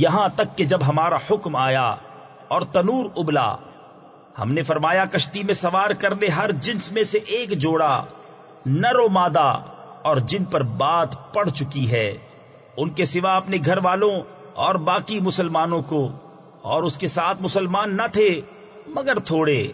یہاں تک کہ جب ہمارا حکم آیا اور تنور ابلا، ہم نے فرمایا کشتی میں سوار کرنے ہر جنس میں سے ایک جوڑا، نر و مادہ، اور جن پر بات پڑ چکی ہے۔ ان کے سوا اپنے گھر والوں اور باقی مسلمانوں کو، اور اس کے ساتھ مسلمان نہ تھے، مگر تھوڑے۔